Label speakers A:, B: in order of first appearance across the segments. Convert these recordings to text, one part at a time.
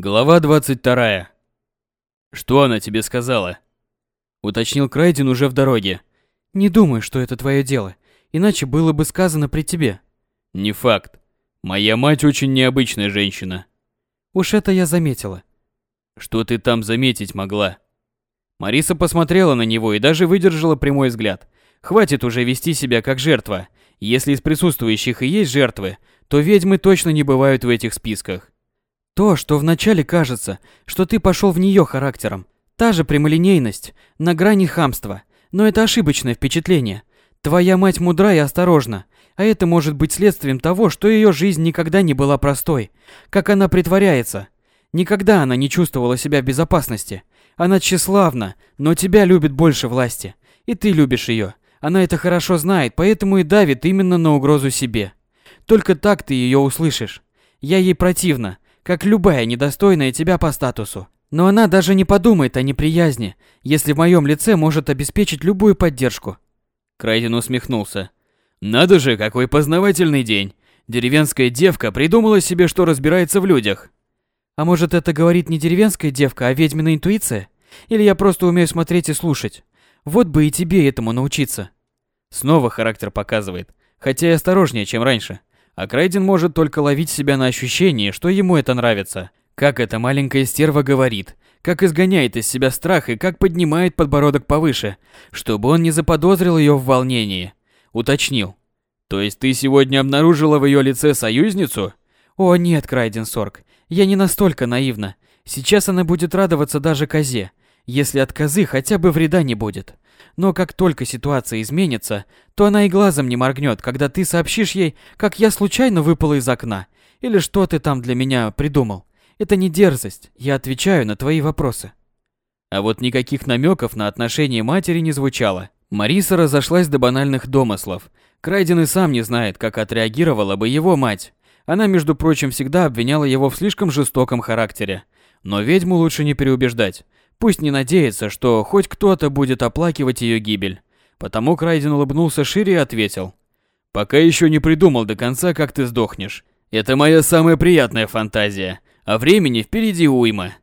A: Глава 22. Что она тебе сказала? Уточнил Крайден уже в дороге.
B: Не думаю, что это твое дело, иначе было бы сказано при тебе.
A: Не факт. Моя мать очень необычная женщина.
B: Уж это я заметила.
A: Что ты там заметить могла? Мариса посмотрела на него и даже выдержала прямой взгляд. Хватит уже вести себя как жертва. Если из присутствующих и есть жертвы, то ведьмы точно не бывают в этих списках.
B: То, что вначале кажется, что ты пошел в нее характером. Та же прямолинейность, на грани хамства. Но это ошибочное впечатление. Твоя мать мудра и осторожна, а это может быть следствием того, что ее жизнь никогда не была простой. Как она притворяется. Никогда она не чувствовала себя в безопасности. Она тщеславна, но тебя любит больше власти. И ты любишь ее. Она это хорошо знает, поэтому и давит именно на угрозу себе. Только так ты ее услышишь. Я ей противна, как любая недостойная тебя по статусу. Но она даже не подумает о неприязни, если в моем лице может обеспечить любую поддержку.
A: Крайден усмехнулся. Надо же, какой познавательный день. Деревенская девка придумала себе, что разбирается в людях.
B: А может, это говорит не деревенская девка, а ведьмина интуиция? Или я просто умею смотреть и слушать? Вот бы и тебе этому научиться.
A: Снова характер показывает, хотя и осторожнее, чем раньше. А Крайден может только ловить себя на ощущении, что ему это нравится. Как эта маленькая стерва говорит, как изгоняет из себя страх и как поднимает подбородок повыше, чтобы он не заподозрил ее в волнении. Уточнил. То есть ты сегодня обнаружила в ее лице союзницу?
B: О нет, Крайден Сорг, я не настолько наивна. Сейчас она будет радоваться даже козе, если от козы хотя бы вреда не будет. Но как только ситуация изменится, то она и глазом не моргнет, когда ты сообщишь ей, как я случайно выпала из окна, или что ты там для меня придумал. Это не дерзость, я отвечаю на твои вопросы.
A: А вот никаких намеков на отношение матери не звучало. Мариса разошлась до банальных домыслов. Крайден и сам не знает, как отреагировала бы его мать. Она, между прочим, всегда обвиняла его в слишком жестоком характере. Но ведьму лучше не переубеждать. Пусть не надеется, что хоть кто-то будет оплакивать ее гибель. Потому Крайден улыбнулся шире и ответил. «Пока еще не придумал до конца, как ты сдохнешь. Это моя самая приятная фантазия, а времени впереди уйма».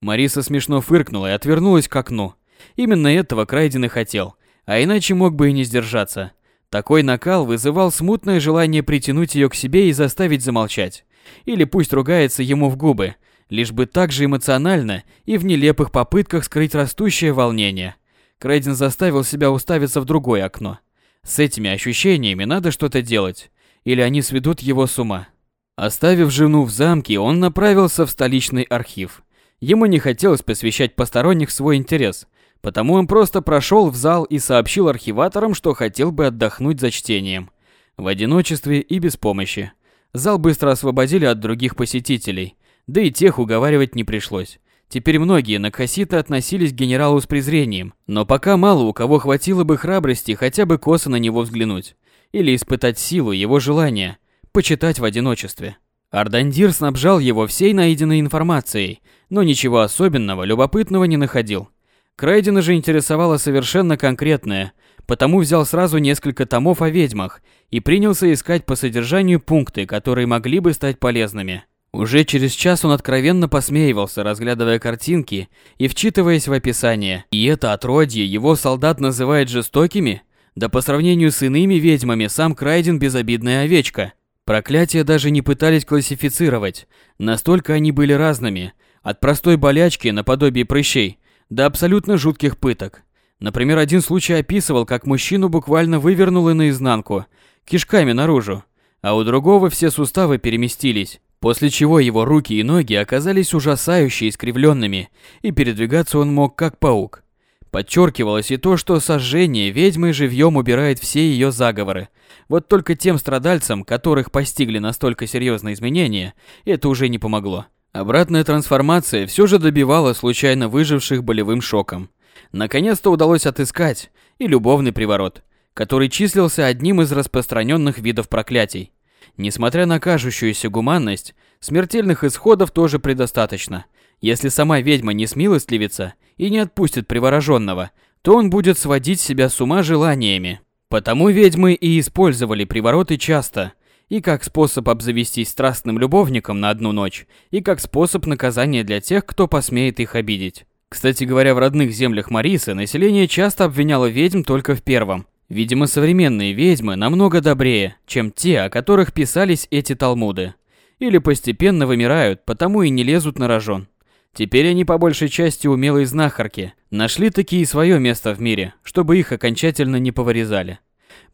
A: Мариса смешно фыркнула и отвернулась к окну. Именно этого Крайден и хотел, а иначе мог бы и не сдержаться. Такой накал вызывал смутное желание притянуть ее к себе и заставить замолчать. Или пусть ругается ему в губы, лишь бы так же эмоционально и в нелепых попытках скрыть растущее волнение. Крейден заставил себя уставиться в другое окно. С этими ощущениями надо что-то делать, или они сведут его с ума. Оставив жену в замке, он направился в столичный архив. Ему не хотелось посвящать посторонних свой интерес, потому он просто прошел в зал и сообщил архиваторам, что хотел бы отдохнуть за чтением. В одиночестве и без помощи. Зал быстро освободили от других посетителей, да и тех уговаривать не пришлось. Теперь многие на Кассита относились к генералу с презрением, но пока мало у кого хватило бы храбрости хотя бы косо на него взглянуть. Или испытать силу его желания, почитать в одиночестве. Ардандир снабжал его всей найденной информацией, но ничего особенного, любопытного не находил. Крайдена же интересовало совершенно конкретное, потому взял сразу несколько томов о ведьмах и принялся искать по содержанию пункты, которые могли бы стать полезными. Уже через час он откровенно посмеивался, разглядывая картинки и вчитываясь в описание. И это отродье его солдат называет жестокими? Да по сравнению с иными ведьмами сам Крайден безобидная овечка. Проклятия даже не пытались классифицировать, настолько они были разными, от простой болячки наподобие прыщей до абсолютно жутких пыток. Например, один случай описывал, как мужчину буквально вывернуло наизнанку, кишками наружу, а у другого все суставы переместились. После чего его руки и ноги оказались ужасающе искривленными, и передвигаться он мог как паук. Подчеркивалось и то, что сожжение ведьмы живьем убирает все ее заговоры. Вот только тем страдальцам, которых постигли настолько серьезные изменения, это уже не помогло. Обратная трансформация все же добивала случайно выживших болевым шоком. Наконец-то удалось отыскать и любовный приворот, который числился одним из распространенных видов проклятий. Несмотря на кажущуюся гуманность, смертельных исходов тоже предостаточно. Если сама ведьма не смилостливится и не отпустит привороженного, то он будет сводить себя с ума желаниями. Потому ведьмы и использовали привороты часто. И как способ обзавестись страстным любовником на одну ночь, и как способ наказания для тех, кто посмеет их обидеть. Кстати говоря, в родных землях Марисы население часто обвиняло ведьм только в первом. Видимо, современные ведьмы намного добрее, чем те, о которых писались эти талмуды. Или постепенно вымирают, потому и не лезут на рожон. Теперь они по большей части умелые знахарки, нашли такие свое место в мире, чтобы их окончательно не повырезали.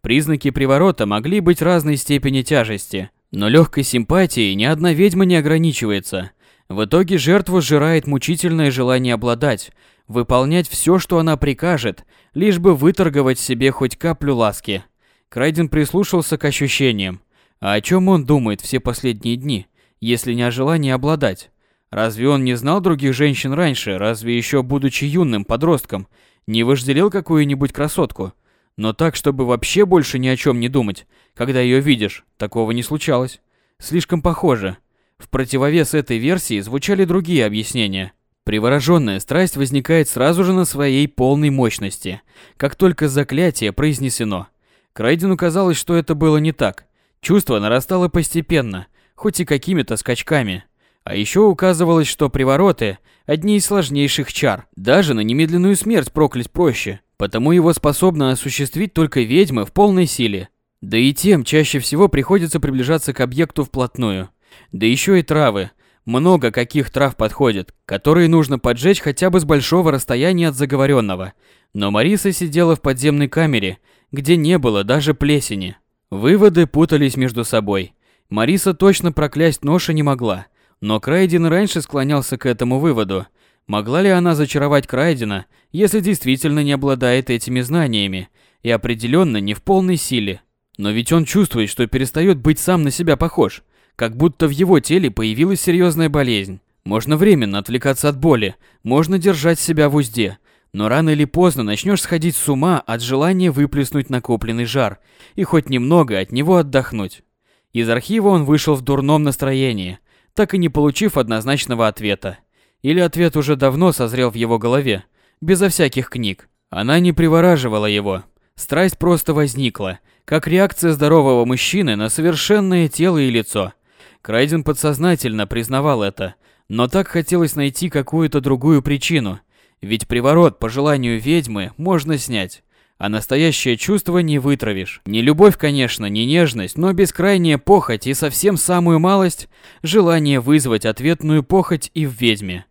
A: Признаки приворота могли быть разной степени тяжести, но легкой симпатией ни одна ведьма не ограничивается. В итоге жертву сжирает мучительное желание обладать, выполнять все, что она прикажет, лишь бы выторговать себе хоть каплю ласки. Крайден прислушался к ощущениям. А о чем он думает все последние дни, если не о желании обладать? Разве он не знал других женщин раньше, разве еще будучи юным подростком, не вожделел какую-нибудь красотку? Но так, чтобы вообще больше ни о чем не думать, когда ее видишь, такого не случалось. Слишком похоже. В противовес этой версии звучали другие объяснения. Привороженная страсть возникает сразу же на своей полной мощности, как только заклятие произнесено. Крайдену казалось, что это было не так. Чувство нарастало постепенно, хоть и какими-то скачками. А еще указывалось, что привороты – одни из сложнейших чар. Даже на немедленную смерть проклясть проще, потому его способны осуществить только ведьмы в полной силе. Да и тем чаще всего приходится приближаться к объекту вплотную. Да еще и травы. Много каких трав подходит, которые нужно поджечь хотя бы с большого расстояния от заговоренного. Но Мариса сидела в подземной камере, где не было даже плесени. Выводы путались между собой. Мариса точно проклясть ноша не могла – но Крайден раньше склонялся к этому выводу. Могла ли она зачаровать Крайдена, если действительно не обладает этими знаниями, и определенно не в полной силе? Но ведь он чувствует, что перестает быть сам на себя похож, как будто в его теле появилась серьезная болезнь. Можно временно отвлекаться от боли, можно держать себя в узде, но рано или поздно начнешь сходить с ума от желания выплеснуть накопленный жар и хоть немного от него отдохнуть. Из архива он вышел в дурном настроении, так и не получив однозначного ответа. Или ответ уже давно созрел в его голове, безо всяких книг. Она не привораживала его. Страсть просто возникла, как реакция здорового мужчины на совершенное тело и лицо. Крайден подсознательно признавал это, но так хотелось найти какую-то другую причину. Ведь приворот по желанию ведьмы можно снять а настоящее чувство не вытравишь. Не любовь, конечно, не нежность, но бескрайняя похоть и совсем самую малость – желание вызвать ответную похоть и в ведьме.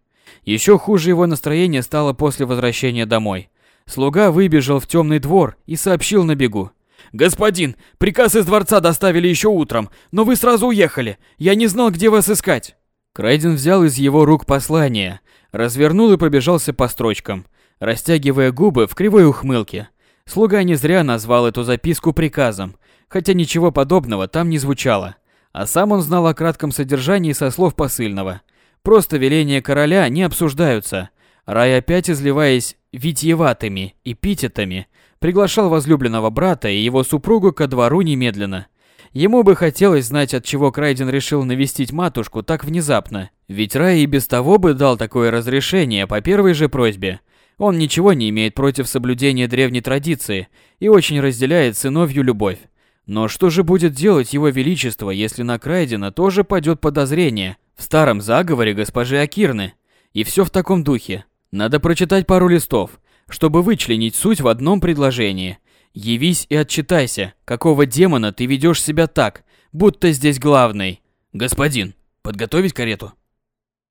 A: Еще хуже его настроение стало после возвращения домой. Слуга выбежал в темный двор и сообщил на бегу. «Господин, приказ из дворца доставили еще утром, но вы сразу уехали. Я не знал, где вас искать». Крайден взял из его рук послание, развернул и побежался по строчкам, растягивая губы в кривой ухмылке. Слуга не зря назвал эту записку приказом, хотя ничего подобного там не звучало. А сам он знал о кратком содержании со слов посыльного. Просто веления короля не обсуждаются. Рай опять изливаясь витьеватыми эпитетами, приглашал возлюбленного брата и его супругу ко двору немедленно. Ему бы хотелось знать, от чего Крайден решил навестить матушку так внезапно. Ведь Рай и без того бы дал такое разрешение по первой же просьбе – он ничего не имеет против соблюдения древней традиции и очень разделяет сыновью любовь. Но что же будет делать его величество, если на Крайдена тоже падет подозрение в старом заговоре госпожи Акирны? И все в таком духе. Надо прочитать пару листов, чтобы вычленить суть в одном предложении. Явись и отчитайся, какого демона ты ведешь себя так, будто здесь главный. Господин, подготовить карету?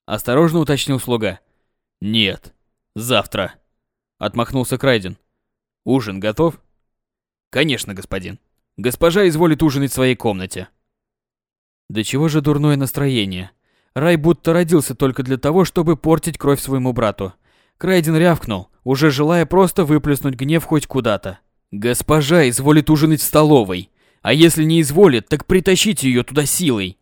A: Осторожно уточнил слуга. Нет, Завтра. Отмахнулся Крайден. Ужин готов? Конечно, господин. Госпожа изволит ужинать в своей комнате. Да чего же дурное настроение? Рай будто родился только для того, чтобы портить кровь своему брату. Крайден рявкнул, уже желая просто выплеснуть гнев хоть куда-то. Госпожа изволит ужинать в столовой, а если не изволит, так притащите ее туда силой.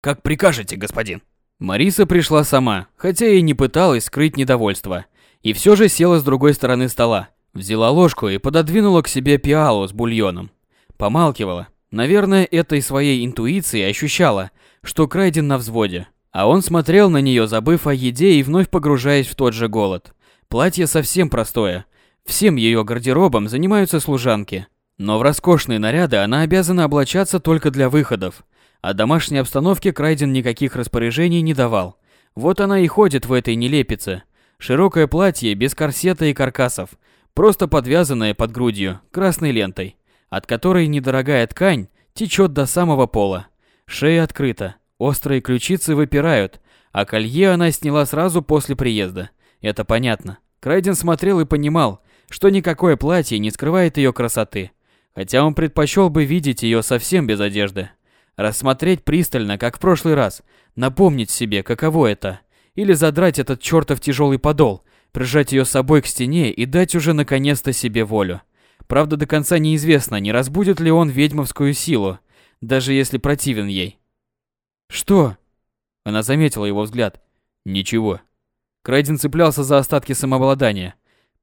A: Как прикажете, господин. Мариса пришла сама, хотя и не пыталась скрыть недовольство, и все же села с другой стороны стола, взяла ложку и пододвинула к себе пиалу с бульоном. Помалкивала. Наверное, этой своей интуицией ощущала, что Крайден на взводе, а он смотрел на нее, забыв о еде и вновь погружаясь в тот же голод. Платье совсем простое. Всем ее гардеробом занимаются служанки. Но в роскошные наряды она обязана облачаться только для выходов. О домашней обстановке Крайден никаких распоряжений не давал. Вот она и ходит в этой нелепице. Широкое платье без корсета и каркасов, просто подвязанное под грудью красной лентой, от которой недорогая ткань течет до самого пола. Шея открыта, острые ключицы выпирают, а колье она сняла сразу после приезда. Это понятно. Крайден смотрел и понимал, что никакое платье не скрывает ее красоты, хотя он предпочел бы видеть ее совсем без одежды. Рассмотреть пристально, как в прошлый раз, напомнить себе, каково это, или задрать этот чертов тяжелый подол, прижать ее с собой к стене и дать уже наконец-то себе волю. Правда, до конца неизвестно, не разбудит ли он ведьмовскую силу, даже если противен ей.
B: «Что?»
A: Она заметила его взгляд. «Ничего». Крайден цеплялся за остатки самообладания.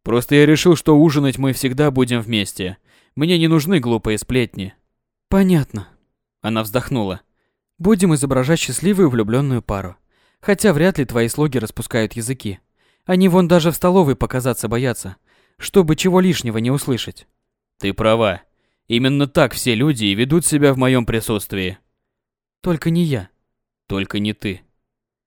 A: «Просто я решил, что ужинать мы всегда будем вместе. Мне не нужны глупые сплетни».
B: «Понятно».
A: Она вздохнула.
B: «Будем изображать счастливую влюбленную пару. Хотя вряд ли твои слуги распускают языки. Они вон даже в столовой показаться боятся, чтобы чего лишнего не услышать».
A: «Ты права. Именно так все люди и ведут себя в моем присутствии».
B: «Только не я».
A: «Только не ты».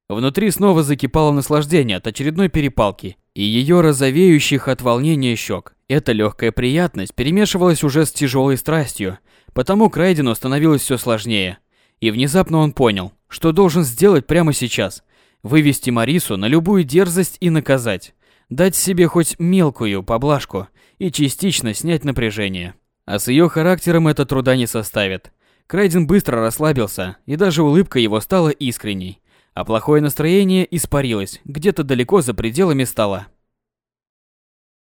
A: Внутри снова закипало наслаждение от очередной перепалки и ее розовеющих от волнения щек. Эта легкая приятность перемешивалась уже с тяжелой страстью, потому Крайдену становилось все сложнее. И внезапно он понял, что должен сделать прямо сейчас. Вывести Марису на любую дерзость и наказать. Дать себе хоть мелкую поблажку и частично снять напряжение. А с ее характером это труда не составит. Крайден быстро расслабился, и даже улыбка его стала искренней а плохое настроение испарилось где-то далеко за пределами стола.